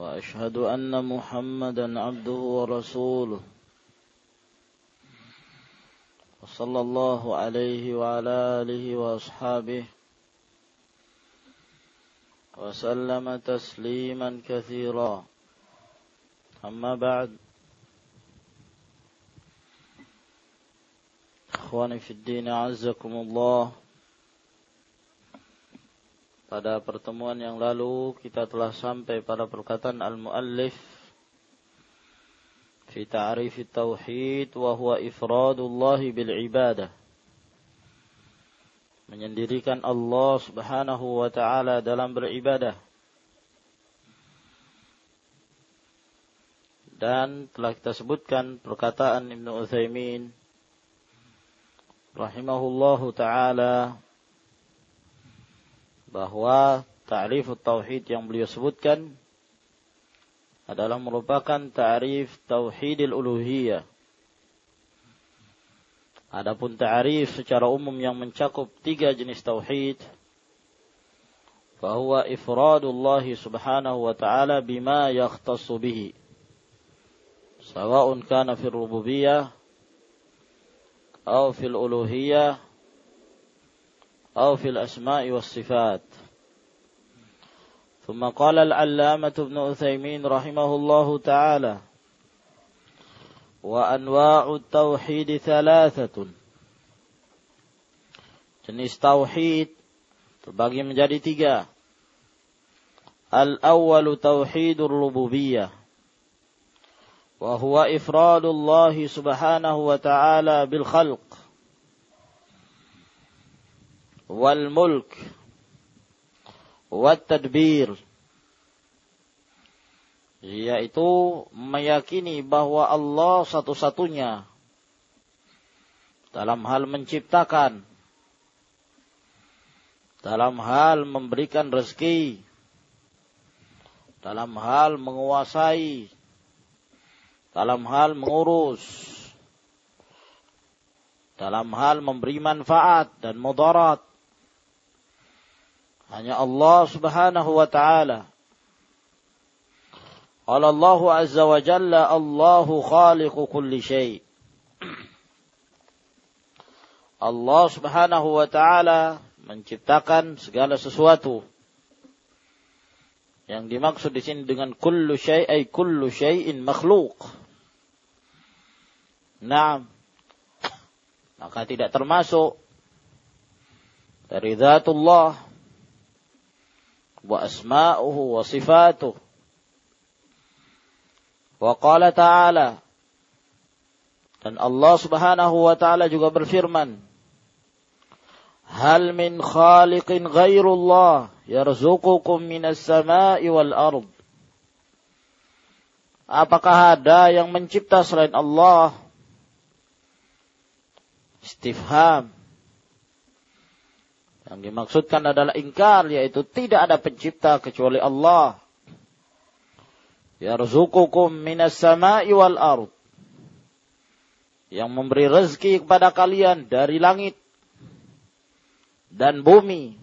وأشهد أن محمدا عبده ورسوله. وصلى الله عليه وعلى آله وأصحابه وسلم تسليما كثيرا. أما بعد إخواني في الدين عزكم الله. Pada pertemuan yang lalu kita telah sampai pada perkataan al-muallif fi ta'rif tauhid wa huwa ifradullah bil ibadah. Menyendirikan Allah Subhanahu wa taala dalam beribadah. Dan telah kita sebutkan perkataan Ibnu Utsaimin rahimahullahu taala bahwa ta'rif tauhid yang beliau sebutkan adalah merupakan ta'rif tauhidil uluhiyah. Adapun ta'rif secara umum yang mencakup tiga jenis tauhid bahwa ifradullah subhanahu wa ta'ala bima yakhtassu bihi sawa'un kana fil rububiyah atau fil uluhiyah أو في الأسماء والصفات ثم قال العلامة ابن أثيمين رحمه الله تعالى وأنواع التوحيد ثلاثة jenis tauhid terbagi menjadi tiga. Al-awwalu tauhidur rububiyah wa huwa ifradullah subhanahu wa ta'ala bil khalq wal mulk wat tadbir yaitu meyakini bahwa Allah satu-satunya dalam hal menciptakan dalam hal memberikan rezeki dalam hal menguasai dalam hal mengurus dalam hal memberi manfaat dan mudarat hanya Allah Subhanahu wa taala. Qala Allah Azza wa Jalla Allahu khaliqu kulli syai. Allah Subhanahu wa taala menciptakan segala sesuatu. Yang dimaksud di sini dengan kullu syai ay kullu syai'in makhluk. Naam. Maka tidak termasuk dari zatullah وأسماؤه وصفاته وقال تعالى dan Allah Subhanahu wa taala juga berfirman Hal min khaliqin ghairullah yarzuqukum minas sama'i wal ard Apakah ada yang mencipta selain Allah? Istifham yang dimaksudkan adalah ingkar, yaitu tidak ada pencipta kecuali Allah. Yarzukukum minas sama'i wal ard. Yang memberi rezeki kepada kalian dari langit dan bumi.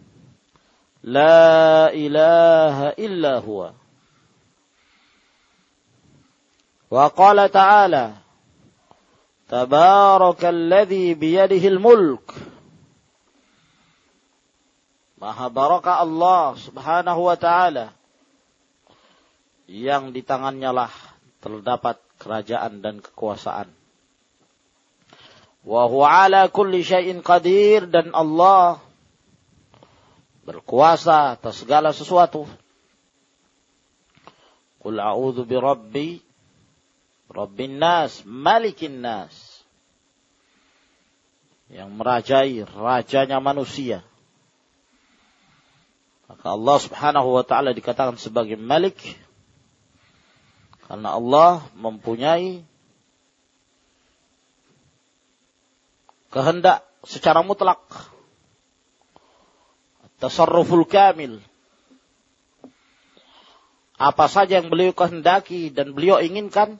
La ilaha illa huwa. Wa qala ta'ala. Tabarakalladzi biyadihil mulk Maha barakah Allah subhanahu wa ta'ala. Yang di tangannya lah terdapat kerajaan dan kekuasaan. Wa huwa ala kulli syai'in qadir dan Allah berkuasa atas segala sesuatu. Qul a'udzu bi rabbi rabbin nas, malikin nas. Yang merajai rajanya manusia maka Allah subhanahu wa ta'ala dikatakan sebagai malik. Karena Allah mempunyai kehendak secara mutlak. Tasarruful kamil. Apa saja yang beliau kehendaki dan beliau inginkan,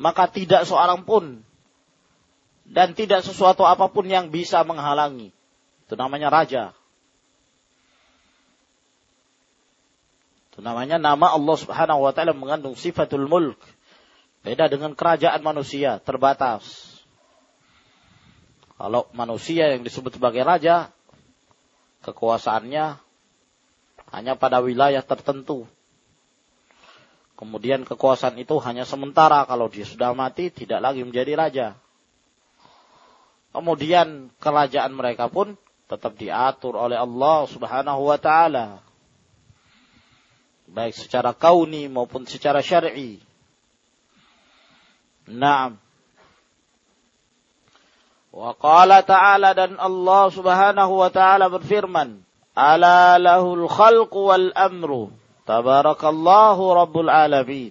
maka tidak seorang pun dan tidak sesuatu apa pun yang bisa menghalangi. Itu namanya raja. Itu namanya nama Allah Subhanahu wa taala mengandung sifatul mulk. Beda dengan kerajaan manusia, terbatas. Kalau manusia yang disebut sebagai raja, kekuasaannya hanya pada wilayah tertentu. Kemudian kekuasaan itu hanya sementara kalau dia sudah mati tidak lagi menjadi raja. Kemudian kerajaan mereka pun tetap diatur oleh Allah Subhanahu wa taala. Baik secara kauni maupun secara syar'i. Naam. Wa qala ta'ala dan Allah Subhanahu wa taala berfirman, Ala lahul khalqu wal amru. Tabarakallahu rabbul alamin.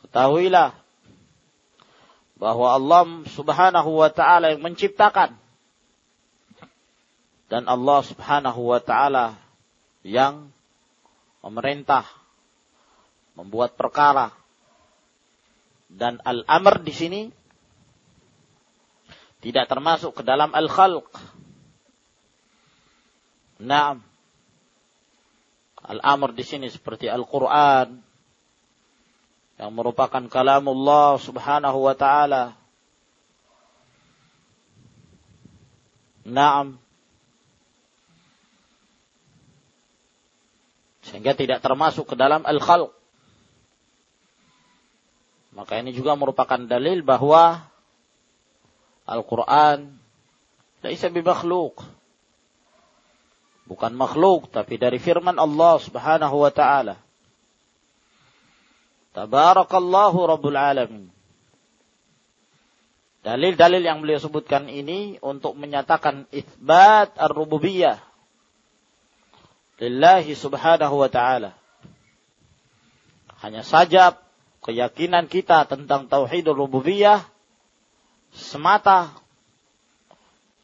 Ketahuilah bahwa Allah subhanahu wa ta'ala yang menciptakan. Dan Allah subhanahu wa ta'ala yang memerintah, membuat perkara. Dan al-amr di sini tidak termasuk ke dalam al-khalq Naam. Al-amr di sini seperti Al-Quran yang merupakan kalamullah subhanahu wa ta'ala. Naam. Sehingga tidak termasuk ke dalam al-khalq. Maka ini juga merupakan dalil bahwa Al-Quran laisa bimakhluk bukan makhluk tapi dari firman Allah Subhanahu wa taala. Tabarakallahu rabbul alamin. Dalil-dalil yang beliau sebutkan ini untuk menyatakan isbat ar-rububiyah lillahi subhanahu wa ta'ala. Hanya saja keyakinan kita tentang tauhid rububiyah semata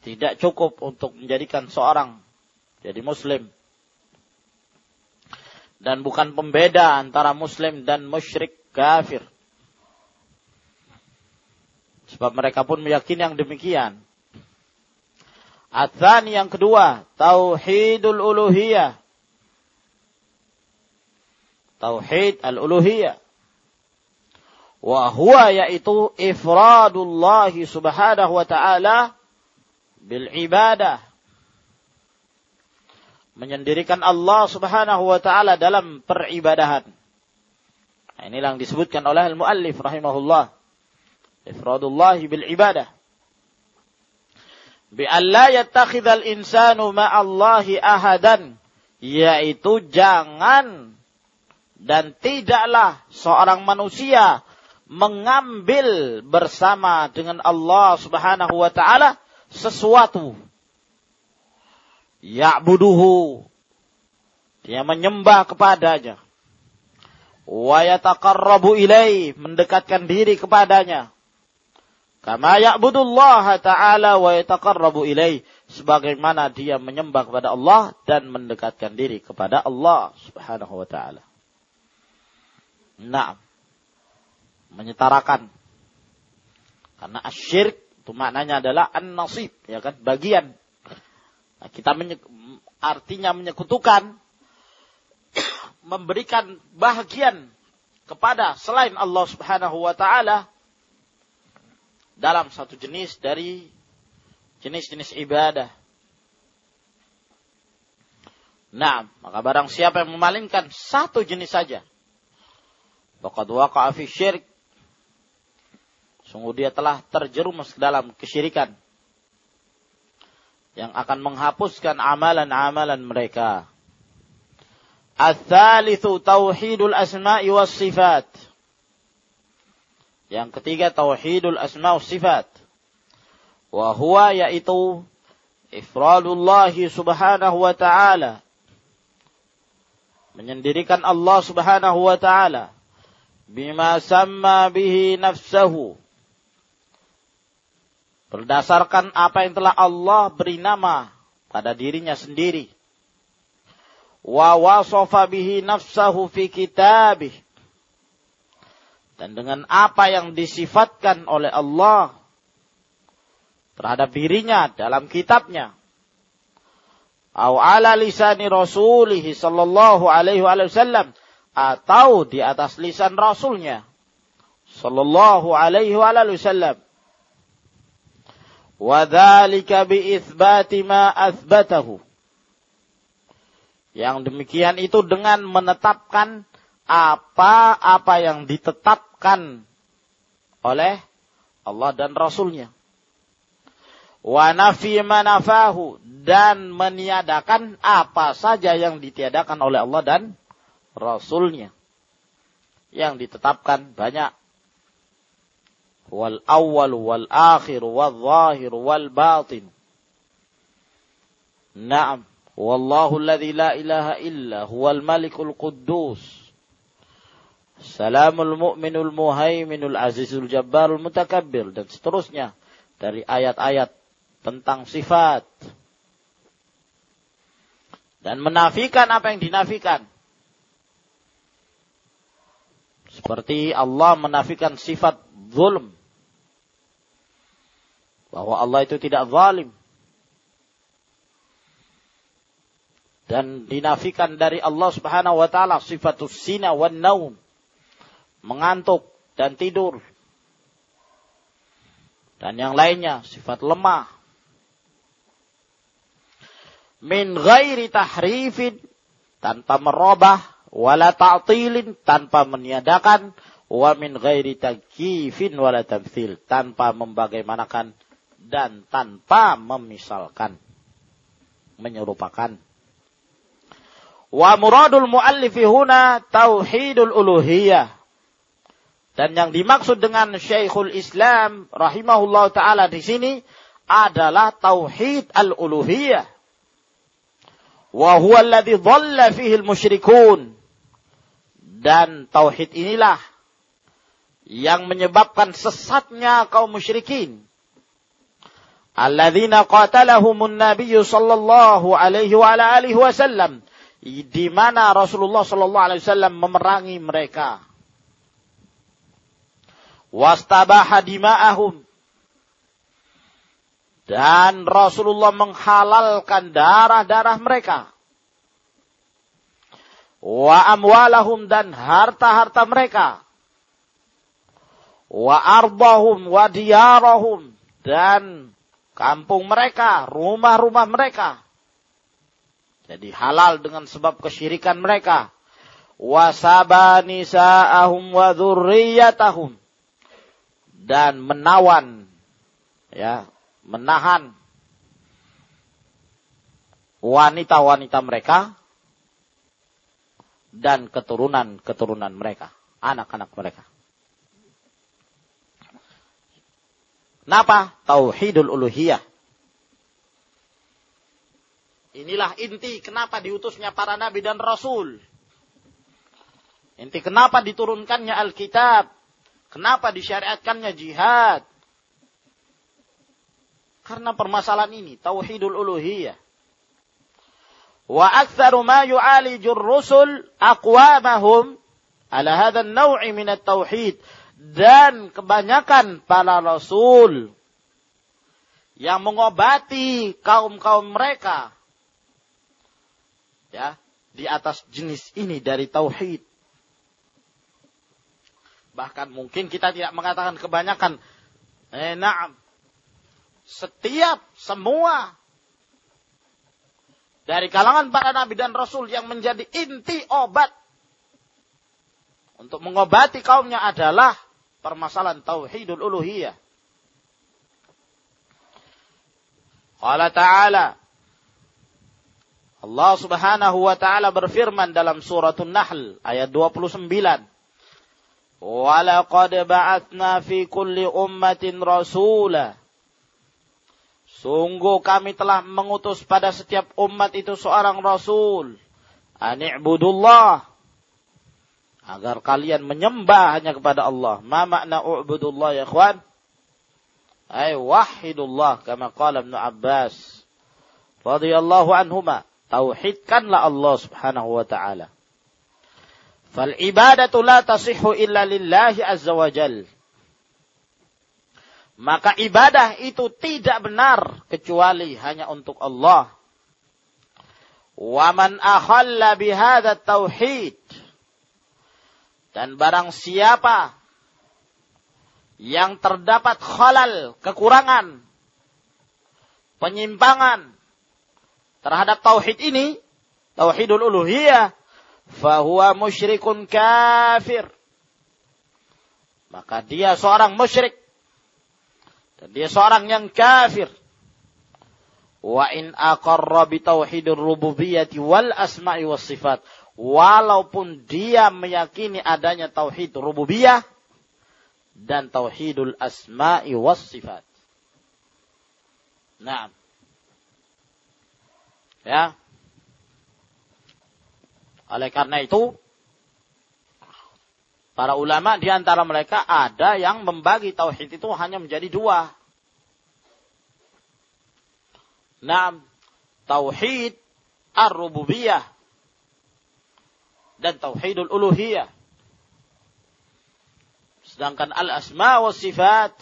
tidak cukup untuk menjadikan seorang jadi muslim. Dan bukan pembeda antara muslim dan musyrik kafir. Sebab mereka pun meyakini yang demikian. Adzani yang kedua, tauhidul uluhiyah. Tauhid al-uluhiyah. Wa huwa yaitu ifradullah subhanahu wa ta'ala bil ibadah menyendirikan Allah Subhanahu wa taala dalam peribadahan. Nah, inilah yang disebutkan oleh al-muallif rahimahullah. Ifradullah bil ibadah. Bi alla yattakhidhal insanu ma'allahi ahadan, yaitu jangan dan tidaklah seorang manusia mengambil bersama dengan Allah Subhanahu wa taala sesuatu. Ya'buduhu. Dia menyembah kepadanya. Wa yataqarrabu ilai mendekatkan diri kepadanya. Kama ya'budullah ta'ala wa yataqarrabu ilai sebagaimana dia menyembah kepada Allah dan mendekatkan diri kepada Allah Subhanahu wa taala. Nah, menyetarakan. Karena asyirk itu maknanya adalah an-nasib, ya kan? Bagian Nah, kita menye artinya menyekutukan memberikan bahagian kepada selain Allah Subhanahu wa taala dalam satu jenis dari jenis-jenis ibadah. Nah, maka barang siapa yang memalingkan satu jenis saja, faqad waqa'a fi syirik. Sungguh dia telah terjerumus ke dalam kesyirikan yang akan menghapuskan amalan-amalan mereka. Al-thalithu tauhidul asma'i was sifat. Yang ketiga tauhidul asma' was sifat. Wa huwa yaitu ifradullah subhanahu wa ta'ala menyendirikan Allah Subhanahu wa taala bima sama bihi nafsahu. Berdasarkan apa yang telah Allah beri nama pada dirinya sendiri. Wa wasafa bihi nafsahu fi kitabih. Dan dengan apa yang disifatkan oleh Allah terhadap dirinya dalam kitabnya. Au ala lisani rasulih sallallahu alaihi wasallam atau di atas lisan rasulnya. Sallallahu alaihi wasallam. Wa dzalika bi itsbati ma athbatahu yang demikian itu dengan menetapkan apa-apa yang ditetapkan oleh Allah dan Rasulnya. Wa nafi manafahu dan meniadakan apa saja yang ditiadakan oleh Allah dan Rasulnya. Yang ditetapkan banyak. Wal awal wal akhir wal zahir wal batin. Naam. Wallahu alladhi la ilaha illa huwal malikul quddus. Salamul mu'minul muhaiminul azizul jabbarul mutakabbir. Dan seterusnya. Dari ayat-ayat tentang sifat dan menafikan apa yang dinafikan. Seperti Allah menafikan sifat zulm. Bahwa Allah itu tidak zalim. Dan dinafikan dari Allah subhanahu wa ta'ala sifat sina wa naum. Mengantuk dan tidur. Dan yang lainnya sifat lemah min ghairi tahrifin tanpa merubah wala ta'tilin tanpa meniadakan. Wa min ghairi takyifin wala tamthil tanpa membagaimanakan dan tanpa memisalkan menyerupakan. Wa muradul muallifi huna tauhidul uluhiyah. Dan yang dimaksud dengan Syekhul Islam rahimahullah taala di sini adalah tauhid al-uluhiyah. Wa huwa alladhi dhalla fihi al-musyrikun. Dan tauhid inilah yang menyebabkan sesatnya kaum musyrikin. Alladzina qatalahumun nabiyyu sallallahu alaihi wa ala alihi wasallam di mana Rasulullah sallallahu alaihi wasallam memerangi mereka. Wastabaha dima'ahum dan Rasulullah menghalalkan darah-darah mereka. Wa amwalahum dan harta-harta mereka. Wa ardahum wa diyarahum dan kampung mereka, rumah-rumah mereka. Jadi halal dengan sebab kesyirikan mereka. Wa sabanisa'ahum wa dzurriyyatahum dan menawan ya menahan wanita-wanita mereka dan keturunan-keturunan mereka, anak-anak mereka. Kenapa? Tauhidul uluhiyah. Inilah inti kenapa diutusnya para nabi dan rasul. Inti kenapa diturunkannya Alkitab. Kenapa disyariatkannya jihad. Karena permasalahan ini, tauhidul uluhiyah. Wa aktsaru ma yu'alijur rusul aqwamahum ala hadzal naw'i min at-tauhid dan kebanyakan para rasul yang mengobati kaum-kaum mereka ya di atas jenis ini dari tauhid. Bahkan mungkin kita tidak mengatakan kebanyakan eh na'am setiap semua dari kalangan para nabi dan rasul yang menjadi inti obat untuk mengobati kaumnya adalah permasalahan tauhidul uluhiyah. Qala ta'ala Allah Subhanahu wa taala berfirman dalam suratul Nahl ayat 29 Walaqad ba'atsna fi kulli ummatin rasula Sungguh kami telah mengutus pada setiap umat itu seorang rasul. Ani'budullah. Agar kalian menyembah hanya kepada Allah. Ma makna u'budullah ya ikhwan? Ay wahidullah kama qala Ibn Abbas radhiyallahu anhuma. Tauhidkanlah Allah Subhanahu wa taala. Fal ibadatu la tasihhu illa lillahi azza wa jal. Maka ibadah itu tidak benar kecuali hanya untuk Allah. Wa man akhalla bihadza tauhid dan barang siapa yang terdapat khalal, kekurangan, penyimpangan terhadap tauhid ini, tauhidul uluhiyah, fahuwa musyrikun kafir. Maka dia seorang musyrik. Dan dia seorang yang kafir. Wa in aqarra bi tauhidur rububiyyati wal asma'i was sifat walaupun dia meyakini adanya tauhid rububiyah dan tauhidul asma'i was sifat. Nah. Ya. Oleh karena itu, para ulama di antara mereka ada yang membagi tauhid itu hanya menjadi dua. Nah, tauhid ar-rububiyah dan tauhidul uluhiyah. Sedangkan al-asma wa sifat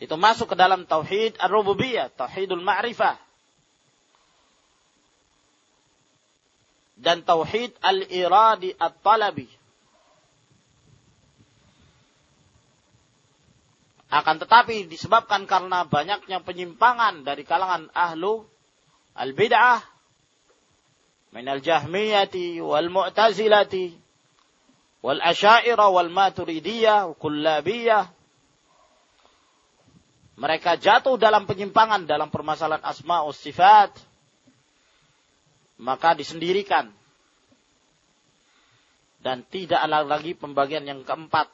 itu masuk ke dalam tauhid ar-rububiyah, tauhidul ma'rifah. dan tauhid al-iradi at-talabi. Akan tetapi disebabkan karena banyaknya penyimpangan dari kalangan ahlu al-bid'ah min al-jahmiyati wal mu'tazilati wal asyairah wal maturidiyah kullabiyah mereka jatuh dalam penyimpangan dalam permasalahan asma sifat maka disendirikan dan tidak ada lagi pembagian yang keempat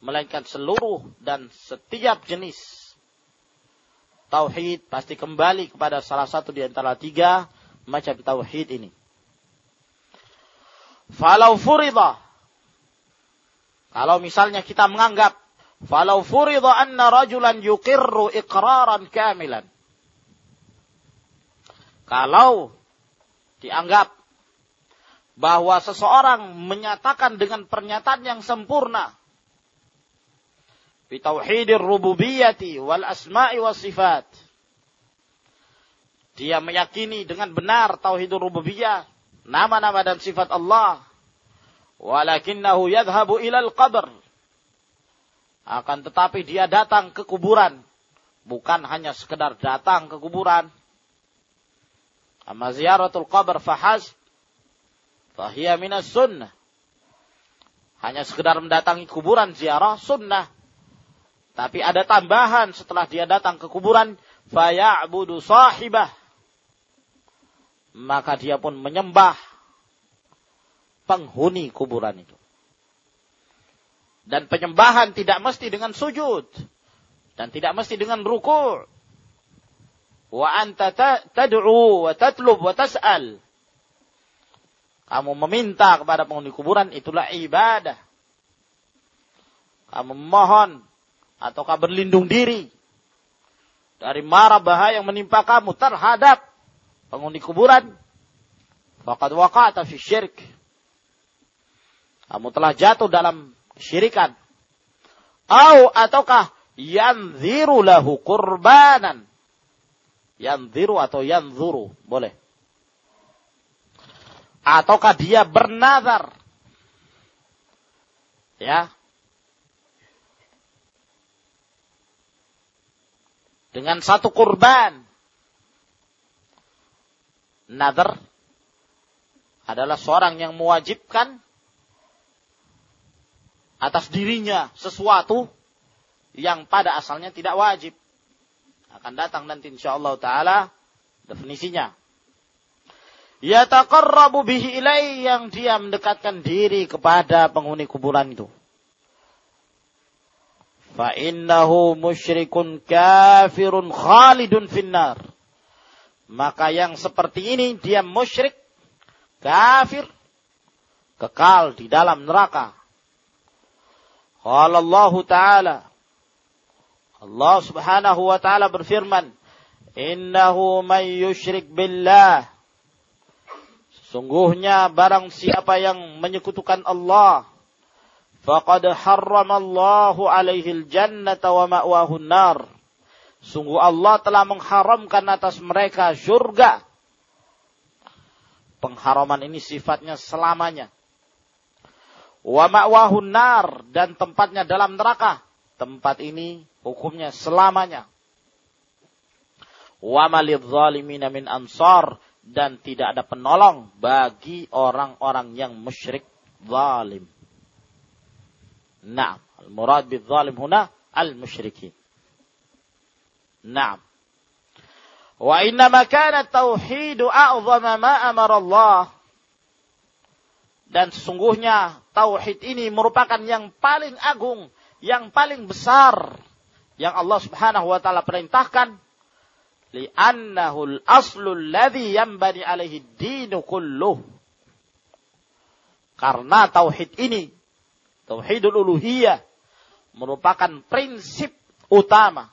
melainkan seluruh dan setiap jenis tauhid pasti kembali kepada salah satu di antara tiga macam tauhid ini. Falau furida. Kalau misalnya kita menganggap falau furida anna rajulan yuqirru iqraran kamilan. Kalau dianggap bahwa seseorang menyatakan dengan pernyataan yang sempurna bitauhidir rububiyyati wal asma'i was sifat dia meyakini dengan benar tauhid rububiyah, nama-nama dan sifat Allah. Walakinnahu yadhabu ilal qabr. Akan tetapi dia datang ke kuburan. Bukan hanya sekedar datang ke kuburan. Amma ziyaratul qabr fahaz. Fahiyya minas sunnah. Hanya sekedar mendatangi kuburan ziarah sunnah. Tapi ada tambahan setelah dia datang ke kuburan. Faya'budu sahibah maka dia pun menyembah penghuni kuburan itu. Dan penyembahan tidak mesti dengan sujud dan tidak mesti dengan ruku'. Wa anta tad'u wa tatlub wa tas'al. Kamu meminta kepada penghuni kuburan itulah ibadah. Kamu memohon ataukah berlindung diri dari mara bahaya yang menimpa kamu terhadap penghuni kuburan, faqad waqa'ta fi syirk. Kamu telah jatuh dalam syirikan. Au ataukah yanziru lahu kurbanan. Yanziru atau yanzuru, boleh. Ataukah dia bernazar. Ya. Dengan satu kurban nadar adalah seorang yang mewajibkan atas dirinya sesuatu yang pada asalnya tidak wajib. Akan datang nanti insyaallah taala definisinya. Yataqarrabu bihi ilai yang dia mendekatkan diri kepada penghuni kuburan itu. Fa innahu musyrikun kafirun khalidun finnar Maka yang seperti ini dia musyrik, kafir, kekal di dalam neraka. Qala Allah Ta'ala Allah Subhanahu wa taala berfirman, "Innahu man yusyrik billah" Sungguhnya barang siapa yang menyekutukan Allah, faqad harramallahu alaihi al-jannata wa ma'wahu nar Sungguh Allah telah mengharamkan atas mereka surga. Pengharaman ini sifatnya selamanya. Wa ma'wahu nar dan tempatnya dalam neraka. Tempat ini hukumnya selamanya. Wa malidh zalimin min ansar dan tidak ada penolong bagi orang-orang yang musyrik zalim. Nah, al-murad bil zalim huna al-musyrikin. Nah. Wa inna kana tauhidu a'zama ma amara Allah. Dan sesungguhnya tauhid ini merupakan yang paling agung, yang paling besar yang Allah Subhanahu wa taala perintahkan li'annahu al-aslu alladhi yanbani alaihi dinu kulluh. Karena tauhid ini, tauhidul uluhiyah merupakan prinsip utama.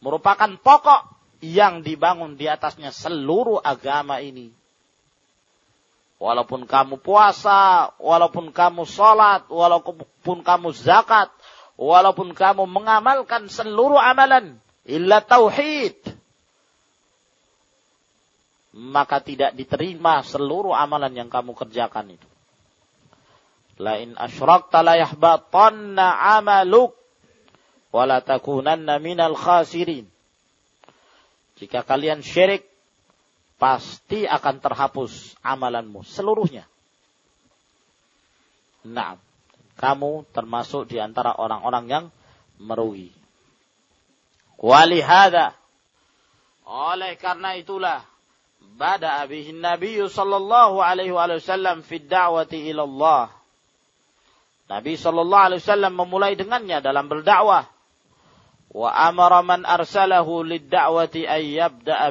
Merupakan pokok yang dibangun di atasnya seluruh agama ini. Walaupun kamu puasa, walaupun kamu sholat, walaupun kamu zakat, walaupun kamu mengamalkan seluruh amalan illa tauhid maka tidak diterima seluruh amalan yang kamu kerjakan itu. Lain asyrakta la yahbatanna amaluk wala takunanna minal khasirin. Jika kalian syirik pasti akan terhapus amalanmu seluruhnya. Nah kamu termasuk di antara orang-orang yang merugi. Walihada. Oleh karena itulah bada bihi Nabi sallallahu alaihi wasallam fi da'wati ila Allah. Nabi sallallahu alaihi wasallam memulai dengannya dalam berdakwah. Wa amara man arsalahu lid-da'wati ay yabda'a.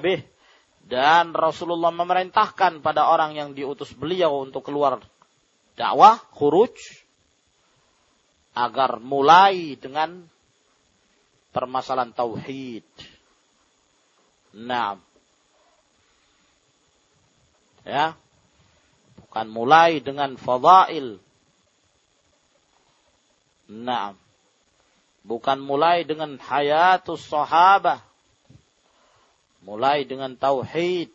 Dan Rasulullah memerintahkan pada orang yang diutus beliau untuk keluar dakwah, khuruj, agar mulai dengan permasalahan tauhid. Nah, ya, bukan mulai dengan fadail. Nah, bukan mulai dengan hayatus sahabah. Mulai dengan tauhid.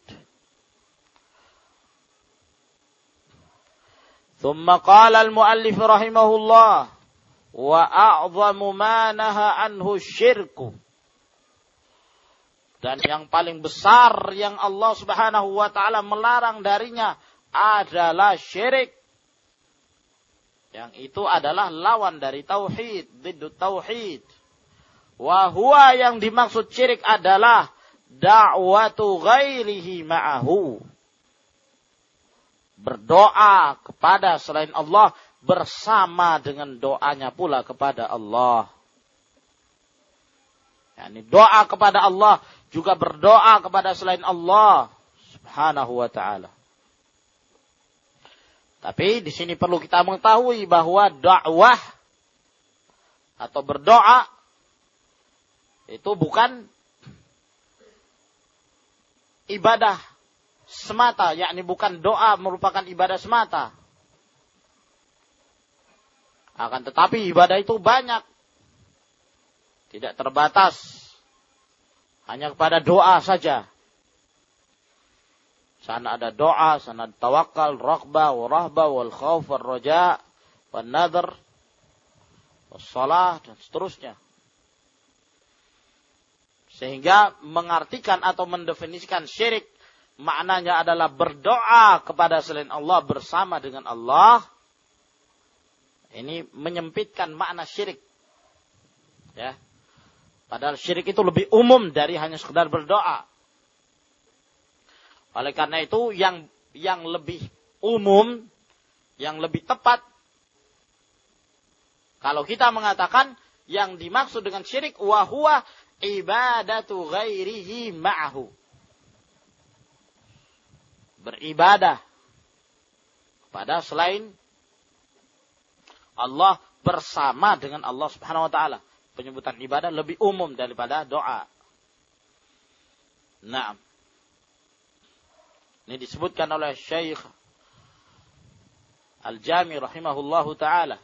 ثم قال المؤلف رحمه الله wa a'zamu ma naha anhu syirku. Dan yang paling besar yang Allah Subhanahu wa taala melarang darinya adalah syirik. Yang itu adalah lawan dari tauhid, bidut tauhid. Wa huwa yang dimaksud syirik adalah da'watu ghairihi ma'ahu. Berdoa kepada selain Allah bersama dengan doanya pula kepada Allah. Yani doa kepada Allah juga berdoa kepada selain Allah subhanahu wa ta'ala. Tapi di sini perlu kita mengetahui bahwa dakwah atau berdoa itu bukan ibadah semata, yakni bukan doa merupakan ibadah semata. Akan tetapi ibadah itu banyak. Tidak terbatas. Hanya kepada doa saja. Sana ada doa, sana ada tawakal, rakba, warahba, wal khawf, wal roja, wal nadar, wal salah, dan seterusnya. Sehingga mengartikan atau mendefinisikan syirik maknanya adalah berdoa kepada selain Allah bersama dengan Allah ini menyempitkan makna syirik. Ya. Padahal syirik itu lebih umum dari hanya sekedar berdoa. Oleh karena itu yang yang lebih umum, yang lebih tepat kalau kita mengatakan yang dimaksud dengan syirik wahwa ibadatu ghairihi ma'ahu. beribadah kepada selain Allah bersama dengan Allah Subhanahu wa taala. Penyebutan ibadah lebih umum daripada doa. Nah, ini disebutkan oleh Syekh Al-Jami rahimahullahu taala.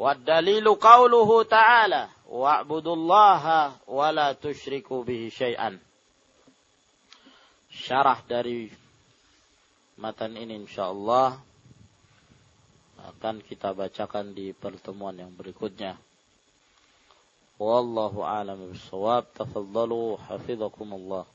Wa dalilu qauluhu ta'ala wa'budullaha wa la tusyriku bihi syai'an. Syarah dari matan ini insyaallah akan kita bacakan di pertemuan yang berikutnya. Wallahu a'lam bishawab. Tafadhalu hafizakumullah.